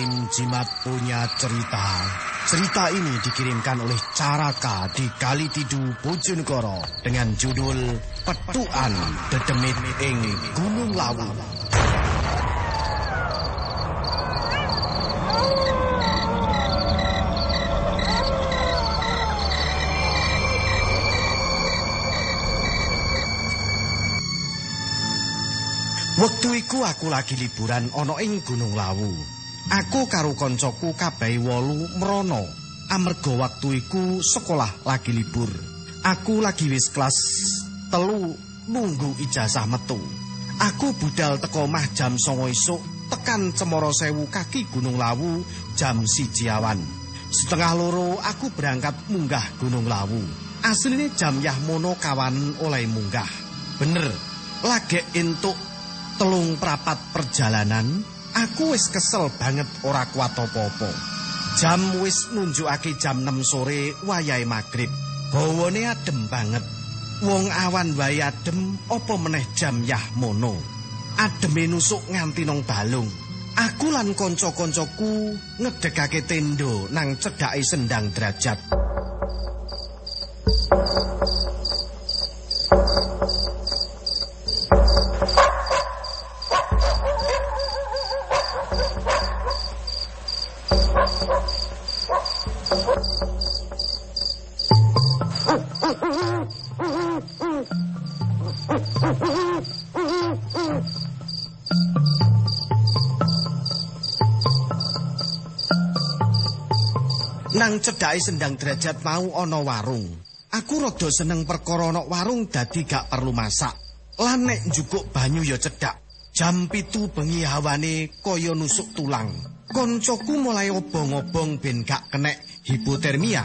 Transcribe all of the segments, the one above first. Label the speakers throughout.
Speaker 1: Tim Jimat punya cerita. Cerita ini dikirimkan oleh Caraka di Kalitidu Bojonegoro dengan judul Petuan Dedemit ing Gunung Lawu. Wektu iku aku lagi liburan ana ing Gunung Lawu. Aku karo koncoku kabeh wolu mrono. Amarga wektu iku sekolah lagi libur. Aku lagi wis kelas telu nunggu ijazah metu. Aku budal teko omah jam 09.00 esuk tekan Cemoro Sewu kaki Gunung Lawu jam 1 awan. Setengah loro aku berangkat munggah Gunung Lawu. Asline jam yah mono kawan oleh munggah. Bener, lagi entuk telung prapat perjalanan, aku wis kesel banget ora kuat apa-apa. Jam wis nunjukake jam 6 sore wayahe magrib. Bawane adem banget. Wong awan wae adem apa meneh jam yah mono. Ademe nusuk nganti nang balung. Aku lan kanca-kancaku ngedegake tendo nang cedhake sendang derajat. Nang cedhake sendang derajat mau ana warung. Aku rada seneng perkara warung dadi gak perlu masak. Lan nek njukuk banyu ya cedhak. Jam pitu bengi hawane kaya nusuk tulang. Koncoku mulai obong-obong ben gak kenek hipotermia.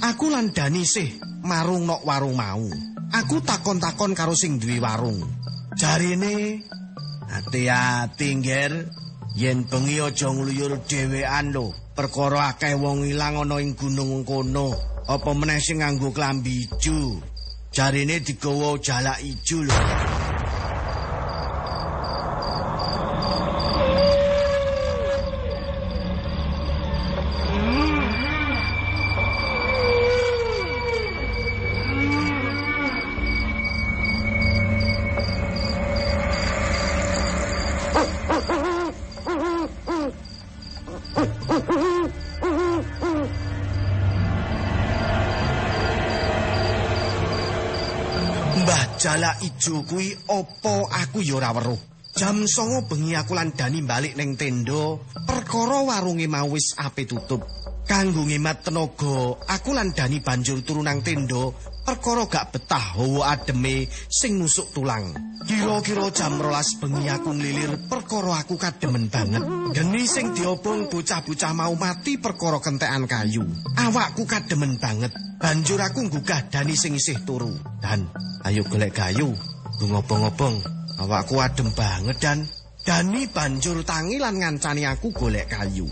Speaker 1: Aku lan Dani sih marung nok warung mau. Aku takon-takon karo sing duwe warung. Jarine hati-hati ngger yen bengi aja ngluyur dhewean lho. Perkara akeh wong ilang ana ing gunung kono. Apa meneh sing nganggo klambi ijo. Jarine digawa jalak ijo lho. Jala Ijo kuwi apa aku ya ora weruh. Jam 09.00 bengi aku lan Dani balik ning tenda, perkara warunge mau wis ape tutup. Kanggo ngemat tenaga, aku lan Dani banjur turu nang tenda, perkara gak betah hawa ademe sing nusuk tulang. Kira-kira jam 12 bengi aku nglilir, perkara aku kademen banget. Geni sing diobong bocah-bocah mau mati perkara kentekan kayu. Awakku kademen banget. Banjur aku nggugah Dani sing isih turu. Dan ayo golek kayu. Ngobong-ngobong, awakku adem banget dan Dani banjur tangi lan ngancani aku golek kayu.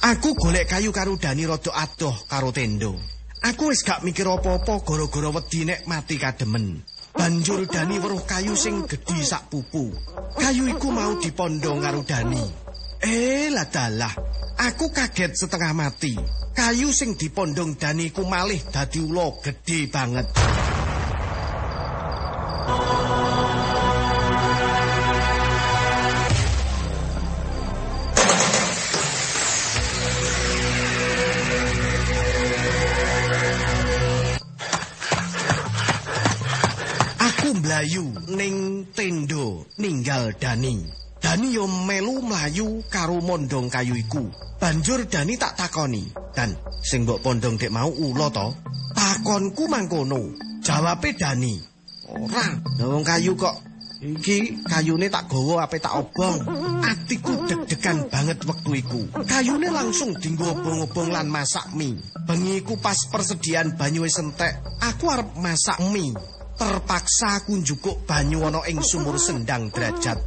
Speaker 1: Aku golek kayu karo Dani rada adoh karo tendo. Aku wis gak mikir apa-apa gara-gara wedi nek mati kademen. Banjur Dani weruh kayu sing gedhi sak pupu. Kayu iku mau dipondong karo Dani. Eh lah dalah, aku kaget setengah mati. Kayu sing dipondong Dani ku malih dadi ula gedhe banget. Mlayu ning tendo ninggal Dani. Dani yo melu mlayu karo mondong kayu iku. Banjur Dani tak takoni, "Dan sing mbok pondong dek mau ula to?" Takonku mangkono. Jawabe Dani, "Ora, wong kayu kok iki kayune tak gawa ape tak obong." Atiku deg-degan banget wektu iku. Kayune langsung dinggo obong-obong lan masak mie. Bengi iku pas persediaan banyu wis entek, aku arep masak mie. Terpaksa aku njukuk banyu ana ing sumur sendang derajat.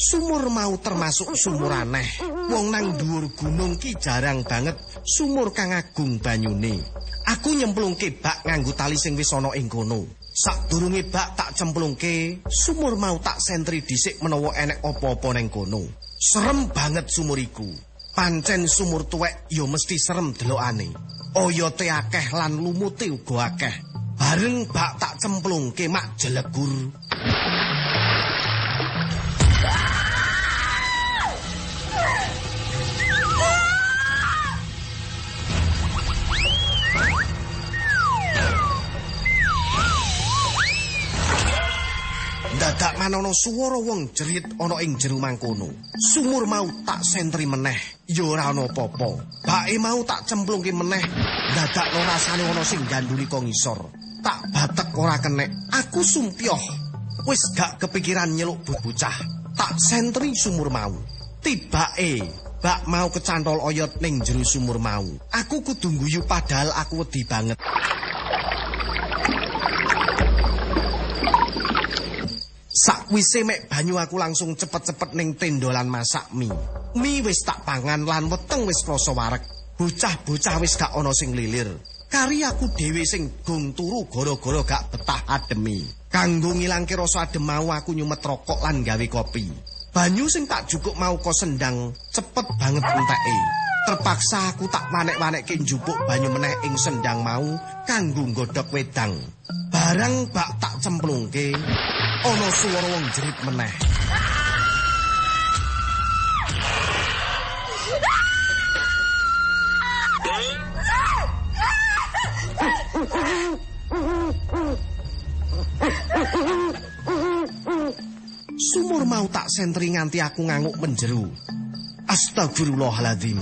Speaker 1: Sumur mau termasuk sumur aneh. Wong nang dhuwur gunung ki jarang banget sumur kang agung banyune. Aku nyemplungke bak nganggo tali sing wis ana ing kono. Sadurunge bak tak cemplungke, sumur mau tak sentri dhisik menawa enek apa-apa ning kono. Serem banget sumur iku. Pancen sumur tuwek ya mesti serem delokane. Oyote akeh lan lumute uga akeh. Bareng bak tak cemplungke mak jelegur. Dadak manono swara wong jerit ana ing jero mangkono. Sumur mau tak sentri meneh, ya ora ana apa-apa. Bake mau tak cemplungke meneh, dadak no rasane ana sing ganduli kok ngisor. Tak batek ora kenek, aku sumpyoh. Wis gak kepikiran nyeluk bocah. Tak sentri sumur mau. Tibake bak mau kecantol oyot ning jero sumur mau. Aku kudu guyu padahal aku wedi banget. Sakwise mek banyu aku langsung cepet-cepet ning tendolan masak mie. Mie wis tak pangan lan weteng wis rasa wareg. Bocah-bocah wis gak ana sing lilir. Kari aku dhewe sing gung turu gara-gara gak betah ademi. Kanggo ngilangke rasa adem mau aku nyumet rokok lan gawe kopi. Banyu sing tak jukuk mau kok sendang cepet banget enteke. Terpaksa aku tak wanek-wanekke njupuk banyu meneh ing sendang mau kanggo nggodhog wedang. Barang bak tak cemplungke, ana swara wong jerit meneh. Sumur mau tak sentri nganti aku nganguk menjeru. Astagfirullahaladzim.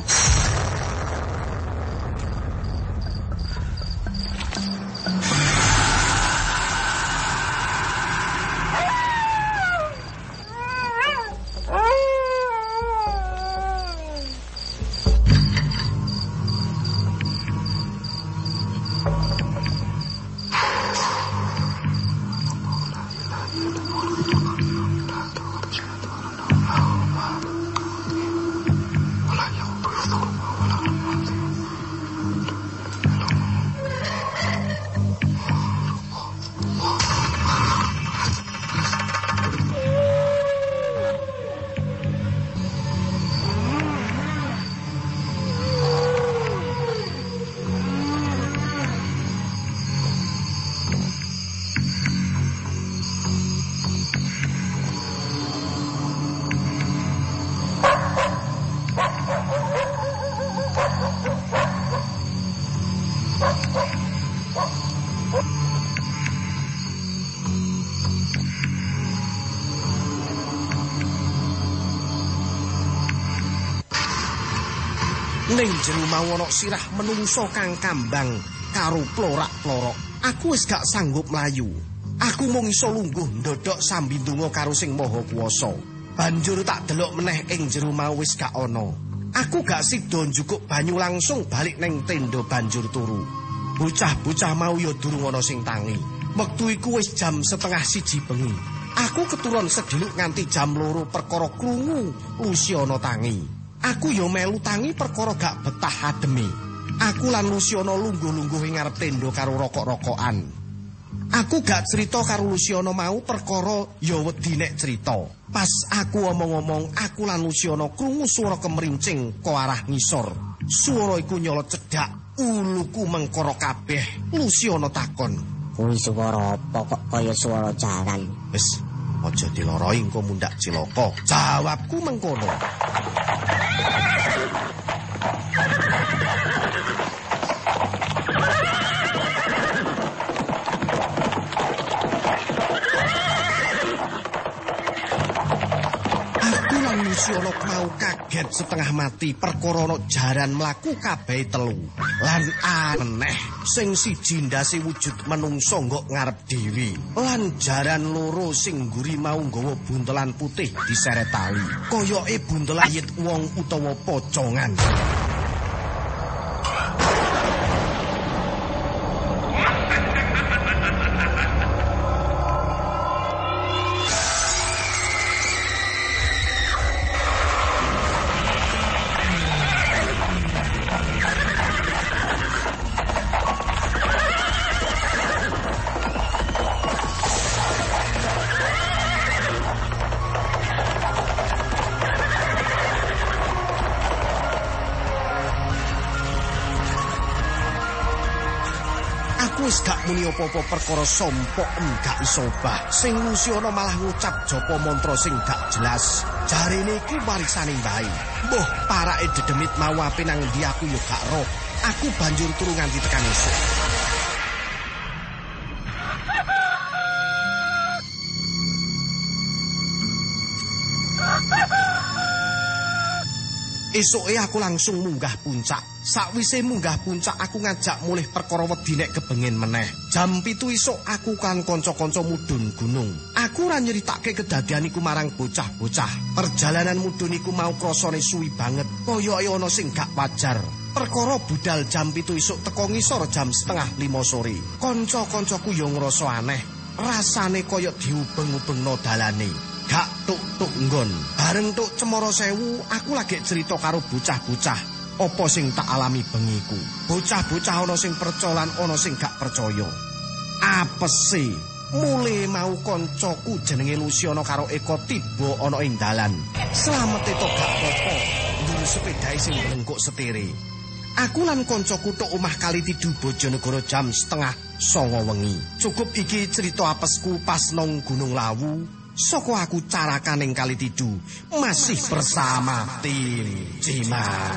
Speaker 1: Ning jero mau ana sirah menungso kang kambang karo plorak-plorok. Aku wis gak sanggup mlayu. Aku mung iso lungguh ndodhok sambi ndonga karo sing maha kuwasa. Banjur tak delok meneh ing jero mau wis gak ana. Aku gak sida njukuk banyu langsung balik ning tenda banjur turu. Bocah-bocah mau ya durung ana sing tangi. Wektu iku wis jam setengah siji bengi. Aku keturun sediluk nganti jam loro perkara krungu Luciana tangi. Aku yo melu tangi perkara gak betah ademi. Aku lan Luciana lungguh-lungguh ing ngarep tenda karo rokok-rokokan. Aku gak cerita karo Luciana mau perkara ya wedi nek cerita. Pas aku omong-omong, aku lan Luciana krungu swara kemrincing ko arah ngisor. Swara iku nyolot cedhak, uluku mengkoro kabeh. Luciana takon,
Speaker 2: Kuwi swara apa kok kaya swara jaran?
Speaker 1: "Wis, aja diloroi engko mundak cilaka." Jawabku mengkono. Luciana mau kaget setengah mati perkara ana jaran mlaku kabeh telu. Lan aneh sing siji ndase wujud menungso nggok ngarep dhewe. Lan jaran loro sing ngguri mau nggawa buntelan putih diseret tali. Koyoke buntelan yit wong utawa pocongan. Wis gak muni apa-apa perkara sompok enggak iso bah. Sing Lusiono malah ngucap japa mantra sing gak jelas. Jarene iku warisane bae. Mbah parake dedemit mau ape nang ndi aku yo gak roh. Aku banjur turu nganti tekan esuk. Esuke aku langsung munggah puncak. Sakwise munggah puncak aku ngajak mulih perkara wedi nek kebengen meneh. Jam pitu isuk aku kan kanca-kanca mudhun gunung. Aku ora nyeritake kedadian iku marang bocah-bocah. Perjalanan mudhun iku mau krasane suwi banget, kaya ana sing gak wajar. Perkara budal jam pitu isuk teko ngisor jam setengah lima sore. Kanca-kancaku yo ngrasa aneh. Rasane kaya diubeng-ubengno dalane. gak tuk-tuk nggon. Bareng tuk cemara sewu, aku lagi cerita karo bocah-bocah. Apa sing tak alami bengiku. Bocah-bocah ana sing percaya lan ana sing gak percaya. Apese mule mau koncoku jenenge Luciano karo Eko tiba ana ing dalan. Slamete to gak apa-apa. Ndur sepedahe sing bengkok setire. Aku lan koncoku tok omah kali tidu Bojonegoro jam setengah songo wengi. Cukup iki cerita apesku pas nong Gunung Lawu Soko aku carakan yang kali tidu masih bersama tim Cimat.